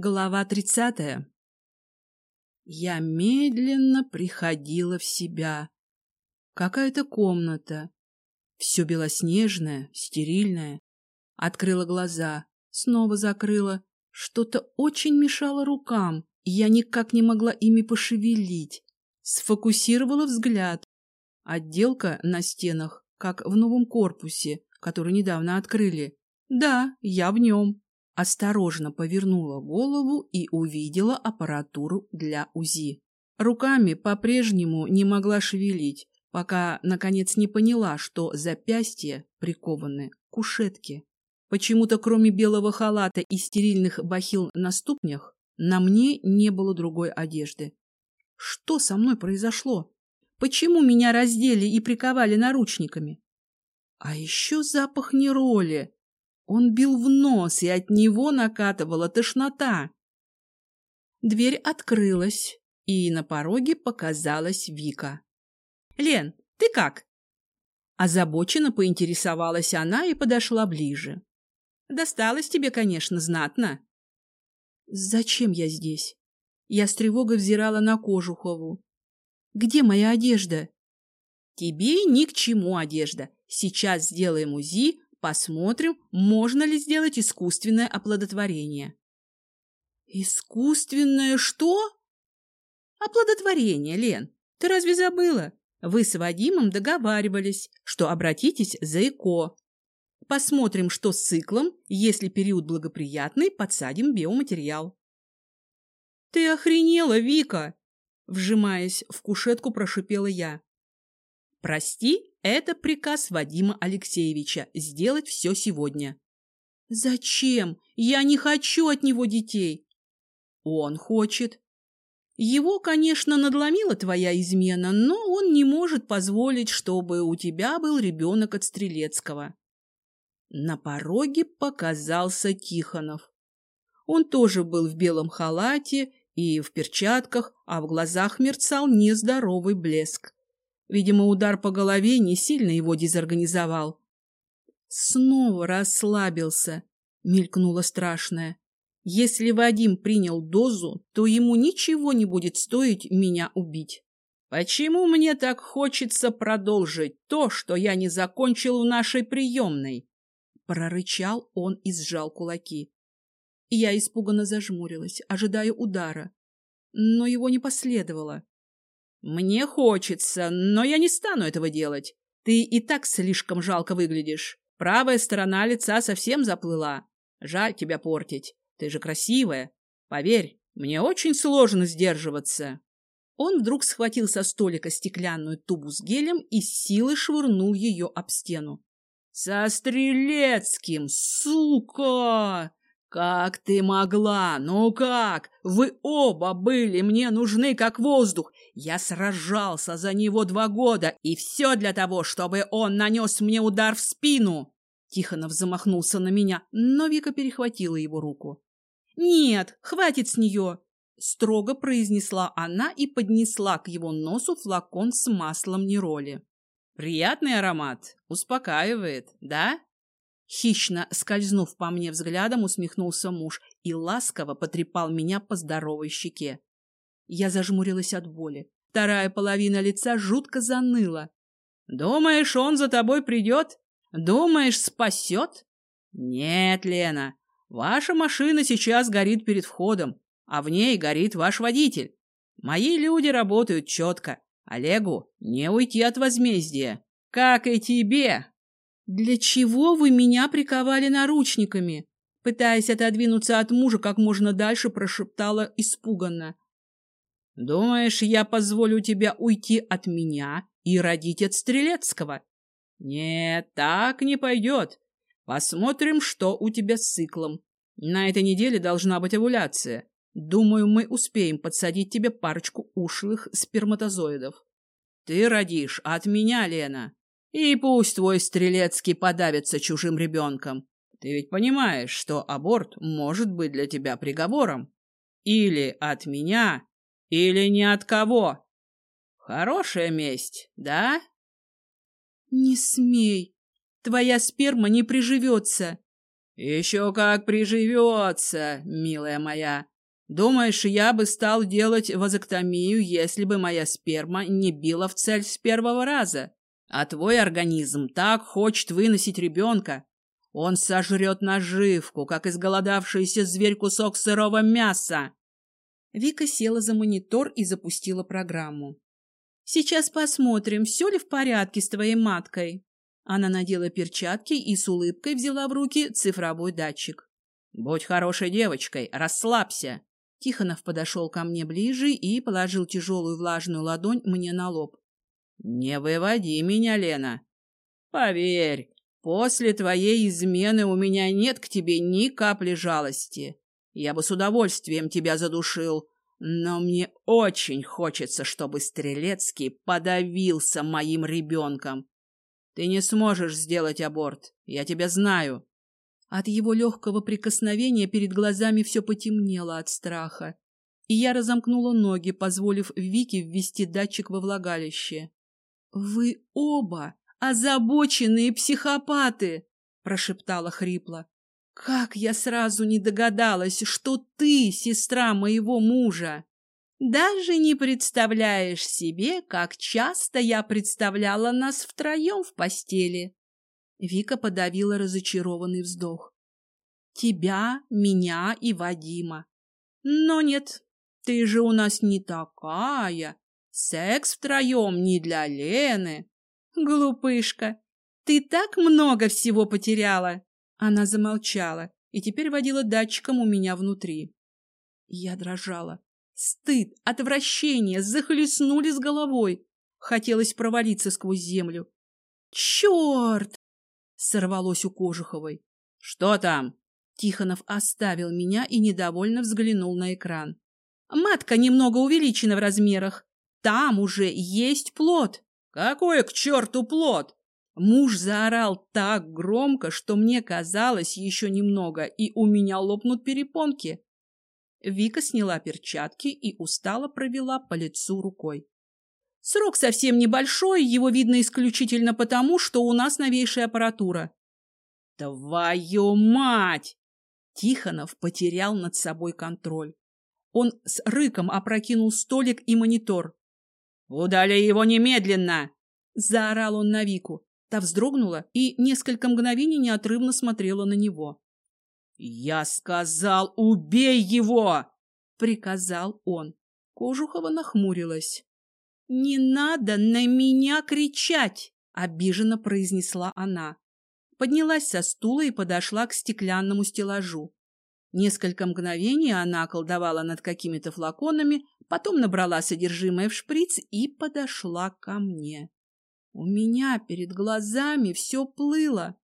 Глава тридцатая. Я медленно приходила в себя. Какая-то комната. Все белоснежное, стерильное. Открыла глаза, снова закрыла. Что-то очень мешало рукам, и я никак не могла ими пошевелить. Сфокусировала взгляд. Отделка на стенах, как в новом корпусе, который недавно открыли. Да, я в нем осторожно повернула голову и увидела аппаратуру для УЗИ. Руками по-прежнему не могла шевелить, пока, наконец, не поняла, что запястья прикованы к кушетке. Почему-то, кроме белого халата и стерильных бахил на ступнях, на мне не было другой одежды. Что со мной произошло? Почему меня раздели и приковали наручниками? А еще запах нероли, он бил в нос, и от него накатывала тошнота. Дверь открылась, и на пороге показалась Вика. — Лен, ты как? Озабоченно поинтересовалась она и подошла ближе. — Досталось тебе, конечно, знатно. — Зачем я здесь? Я с тревогой взирала на Кожухову. — Где моя одежда? — Тебе ни к чему одежда. Сейчас сделаем УЗИ, Посмотрим, можно ли сделать искусственное оплодотворение. Искусственное что? Оплодотворение, Лен. Ты разве забыла? Вы с Вадимом договаривались, что обратитесь за ЭКО. Посмотрим, что с циклом. Если период благоприятный, подсадим биоматериал. Ты охренела, Вика! Вжимаясь в кушетку, прошипела я. Прости, это приказ Вадима Алексеевича – сделать все сегодня. Зачем? Я не хочу от него детей. Он хочет. Его, конечно, надломила твоя измена, но он не может позволить, чтобы у тебя был ребенок от Стрелецкого. На пороге показался Тихонов. Он тоже был в белом халате и в перчатках, а в глазах мерцал нездоровый блеск. Видимо, удар по голове не сильно его дезорганизовал. Снова расслабился, мелькнуло страшное. Если Вадим принял дозу, то ему ничего не будет стоить меня убить. Почему мне так хочется продолжить то, что я не закончил в нашей приемной? Прорычал он и сжал кулаки. Я испуганно зажмурилась, ожидая удара. Но его не последовало. «Мне хочется, но я не стану этого делать. Ты и так слишком жалко выглядишь. Правая сторона лица совсем заплыла. Жаль тебя портить. Ты же красивая. Поверь, мне очень сложно сдерживаться». Он вдруг схватил со столика стеклянную тубу с гелем и с силой швырнул ее об стену. «Со Стрелецким, сука!» «Как ты могла? Ну как? Вы оба были мне нужны как воздух. Я сражался за него два года, и все для того, чтобы он нанес мне удар в спину!» Тихонов замахнулся на меня, но Вика перехватила его руку. «Нет, хватит с нее!» Строго произнесла она и поднесла к его носу флакон с маслом нероли. «Приятный аромат, успокаивает, да?» Хищно скользнув по мне взглядом, усмехнулся муж и ласково потрепал меня по здоровой щеке. Я зажмурилась от боли. Вторая половина лица жутко заныла. «Думаешь, он за тобой придет? Думаешь, спасет?» «Нет, Лена, ваша машина сейчас горит перед входом, а в ней горит ваш водитель. Мои люди работают четко. Олегу не уйти от возмездия. Как и тебе, «Для чего вы меня приковали наручниками?» Пытаясь отодвинуться от мужа как можно дальше, прошептала испуганно. «Думаешь, я позволю тебе уйти от меня и родить от Стрелецкого?» «Нет, так не пойдет. Посмотрим, что у тебя с циклом. На этой неделе должна быть овуляция. Думаю, мы успеем подсадить тебе парочку ушлых сперматозоидов. Ты родишь от меня, Лена. И пусть твой Стрелецкий подавится чужим ребенком. Ты ведь понимаешь, что аборт может быть для тебя приговором. Или от меня, или ни от кого. Хорошая месть, да? Не смей. Твоя сперма не приживется. Еще как приживется, милая моя. Думаешь, я бы стал делать вазоктомию, если бы моя сперма не била в цель с первого раза? А твой организм так хочет выносить ребенка. Он сожрет наживку, как изголодавшийся зверь кусок сырого мяса. Вика села за монитор и запустила программу. «Сейчас посмотрим, все ли в порядке с твоей маткой». Она надела перчатки и с улыбкой взяла в руки цифровой датчик. «Будь хорошей девочкой, расслабься!» Тихонов подошел ко мне ближе и положил тяжелую влажную ладонь мне на лоб. «Не выводи меня, Лена. Поверь, после твоей измены у меня нет к тебе ни капли жалости. Я бы с удовольствием тебя задушил, но мне очень хочется, чтобы Стрелецкий подавился моим ребенком. Ты не сможешь сделать аборт, я тебя знаю. От его легкого прикосновения перед глазами все потемнело от страха, и я разомкнула ноги, позволив Вике ввести датчик во влагалище. — Вы оба озабоченные психопаты! — прошептала хрипло. — Как я сразу не догадалась, что ты сестра моего мужа! Даже не представляешь себе, как часто я представляла нас втроем в постели. Вика подавила разочарованный вздох. Тебя, меня и Вадима. Но нет, ты же у нас не такая. Секс втроем не для Лены. Глупышка, ты так много всего потеряла. Она замолчала и теперь водила датчиком у меня внутри. Я дрожала. Стыд, отвращение захлестнули с головой. Хотелось провалиться сквозь землю. «Черт!» сорвалось у Кожуховой. «Что там?» Тихонов оставил меня и недовольно взглянул на экран. «Матка немного увеличена в размерах. Там уже есть плод». «Какой к черту плод?» Муж заорал так громко, что мне казалось еще немного, и у меня лопнут перепонки. Вика сняла перчатки и устало провела по лицу рукой. Срок совсем небольшой, его видно исключительно потому, что у нас новейшая аппаратура. Твою мать! Тихонов потерял над собой контроль. Он с рыком опрокинул столик и монитор. «Удали его немедленно!» — заорал он на Вику. Та вздрогнула и несколько мгновений неотрывно смотрела на него. «Я сказал, убей его!» — приказал он. Кожухова нахмурилась. «Не надо на меня кричать!» — обиженно произнесла она. Поднялась со стула и подошла к стеклянному стеллажу. Несколько мгновений она колдовала над какими-то флаконами, потом набрала содержимое в шприц и подошла ко мне. У меня перед глазами все плыло,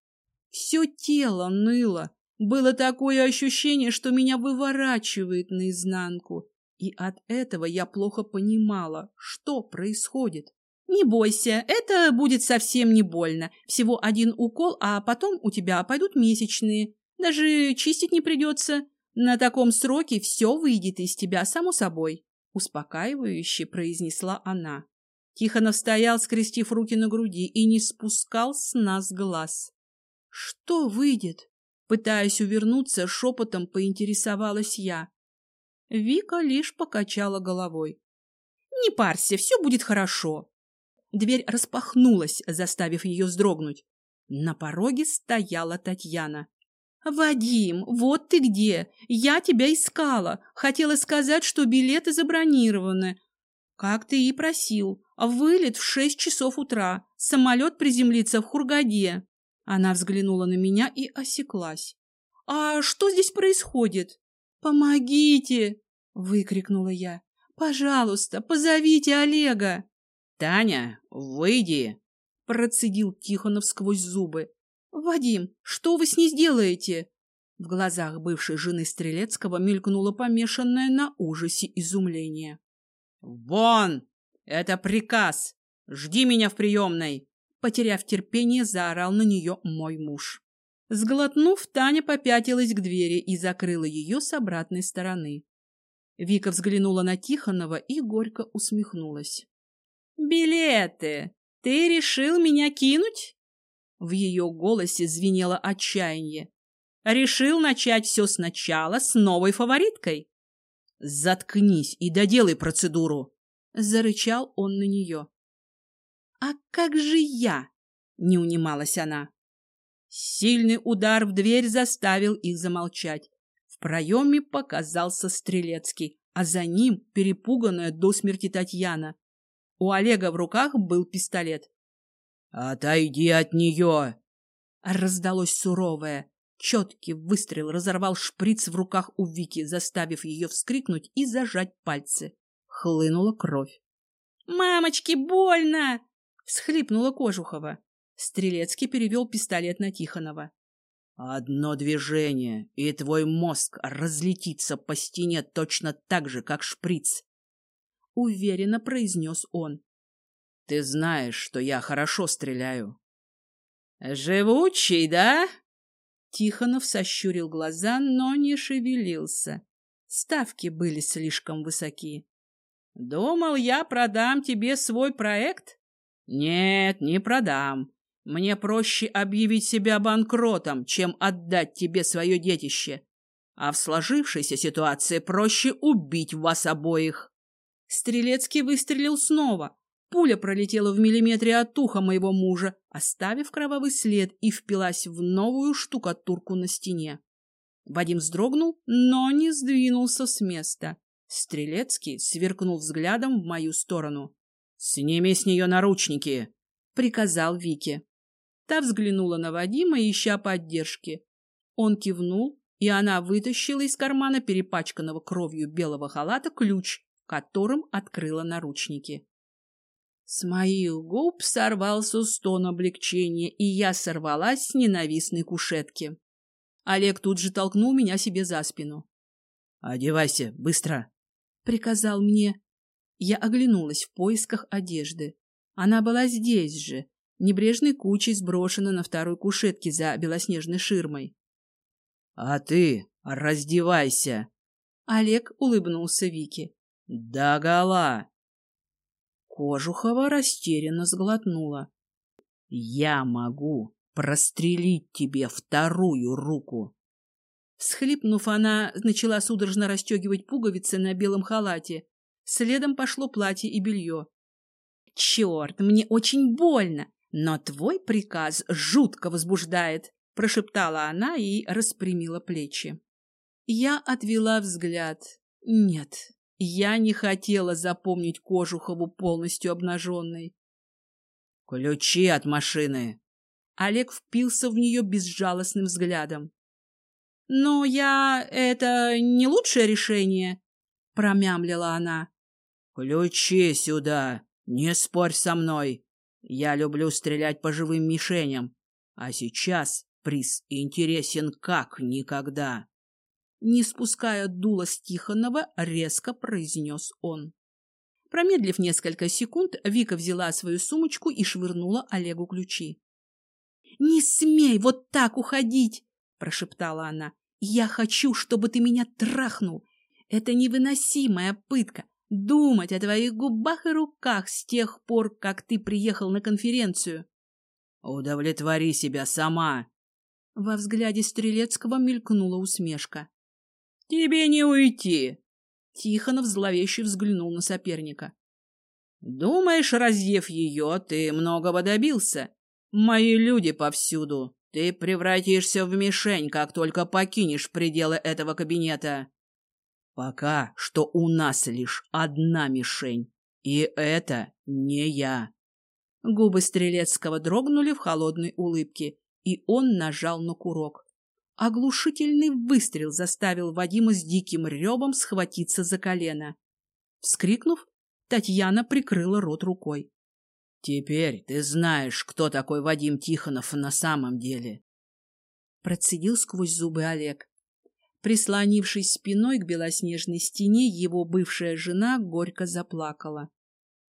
все тело ныло. Было такое ощущение, что меня выворачивает наизнанку. И от этого я плохо понимала, что происходит. «Не бойся, это будет совсем не больно. Всего один укол, а потом у тебя пойдут месячные. Даже чистить не придется. На таком сроке все выйдет из тебя само собой», — успокаивающе произнесла она. Тихонов стоял, скрестив руки на груди, и не спускал с нас глаз. «Что выйдет?» Пытаясь увернуться, шепотом поинтересовалась я. Вика лишь покачала головой. «Не парься, все будет хорошо». Дверь распахнулась, заставив ее вздрогнуть. На пороге стояла Татьяна. «Вадим, вот ты где! Я тебя искала. Хотела сказать, что билеты забронированы. Как ты и просил. Вылет в шесть часов утра. Самолет приземлится в Хургаде». Она взглянула на меня и осеклась. «А что здесь происходит?» «Помогите!» — выкрикнула я. «Пожалуйста, позовите Олега!» «Таня, выйди!» — процедил Тихонов сквозь зубы. «Вадим, что вы с ней сделаете?» В глазах бывшей жены Стрелецкого мелькнуло помешанное на ужасе изумление. «Вон! Это приказ! Жди меня в приемной!» Потеряв терпение, заорал на нее мой муж. Сглотнув, Таня попятилась к двери и закрыла ее с обратной стороны. Вика взглянула на Тихонова и горько усмехнулась. «Билеты! Ты решил меня кинуть?» В ее голосе звенело отчаяние. Решил начать все сначала с новой фавориткой. Заткнись и доделай процедуру, зарычал он на нее. А как же я? не унималась она. Сильный удар в дверь заставил их замолчать. В проеме показался Стрелецкий, а за ним перепуганная до смерти Татьяна. У Олега в руках был пистолет. «Отойди от нее!» Раздалось суровое. Четкий выстрел разорвал шприц в руках у Вики, заставив ее вскрикнуть и зажать пальцы. Хлынула кровь. «Мамочки, больно!» — всхлипнула Кожухова. Стрелецкий перевел пистолет на Тихонова. «Одно движение, и твой мозг разлетится по стене точно так же, как шприц», — уверенно произнес он. «Ты знаешь, что я хорошо стреляю». «Живучий, да?» Тихонов сощурил глаза, но не шевелился. Ставки были слишком высоки. «Думал, я продам тебе свой проект?» «Нет, не продам. Мне проще объявить себя банкротом, чем отдать тебе свое детище. А в сложившейся ситуации проще убить вас обоих. Стрелецкий выстрелил снова. Пуля пролетела в миллиметре от уха моего мужа, оставив кровавый след и впилась в новую штукатурку на стене. Вадим вздрогнул, но не сдвинулся с места. Стрелецкий сверкнул взглядом в мою сторону. — Сними с нее наручники! — приказал Вике. Та взглянула на Вадима, ища поддержки. Он кивнул, и она вытащила из кармана перепачканного кровью белого халата ключ, которым открыла наручники. С моих губ сорвался стон облегчения, и я сорвалась с ненавистной кушетки. Олег тут же толкнул меня себе за спину. — Одевайся, быстро! — приказал мне. Я оглянулась в поисках одежды. Она была здесь же, небрежной кучей сброшена на второй кушетке за белоснежной ширмой. — А ты раздевайся! Олег улыбнулся Вике. — Догола! Кожухова растерянно сглотнула. — Я могу прострелить тебе вторую руку! Схлипнув, она начала судорожно расстегивать пуговицы на белом халате. Следом пошло платье и белье. — Черт, мне очень больно! Но твой приказ жутко возбуждает, прошептала она и распрямила плечи. Я отвела взгляд. Нет, я не хотела запомнить Кожухову полностью обнаженной. Ключи от машины. Олег впился в нее безжалостным взглядом. Но я... это не лучшее решение, промямлила она. Ключи сюда, не спорь со мной. Я люблю стрелять по живым мишеням, а сейчас приз интересен как никогда. Не спуская дула с Тихонова, резко произнес он. Промедлив несколько секунд, Вика взяла свою сумочку и швырнула Олегу ключи. — Не смей вот так уходить! — прошептала она. — Я хочу, чтобы ты меня трахнул. Это невыносимая пытка. Думать о твоих губах и руках с тех пор, как ты приехал на конференцию. Удовлетвори себя сама. Во взгляде Стрелецкого мелькнула усмешка. Тебе не уйти. Тихонов зловеще взглянул на соперника. Думаешь, раздев ее, ты многого добился? Мои люди повсюду. Ты превратишься в мишень, как только покинешь пределы этого кабинета. Пока что у нас лишь одна мишень, и это не я. Губы Стрелецкого дрогнули в холодной улыбке, и он нажал на курок. Оглушительный выстрел заставил Вадима с диким ревом схватиться за колено. Вскрикнув, Татьяна прикрыла рот рукой. — Теперь ты знаешь, кто такой Вадим Тихонов на самом деле. Процедил сквозь зубы Олег. Прислонившись спиной к белоснежной стене, его бывшая жена горько заплакала.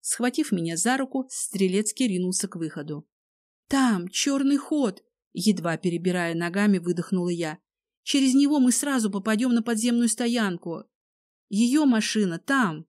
Схватив меня за руку, Стрелецкий ринулся к выходу. «Там черный ход!» Едва перебирая ногами, выдохнула я. «Через него мы сразу попадем на подземную стоянку. Ее машина там!»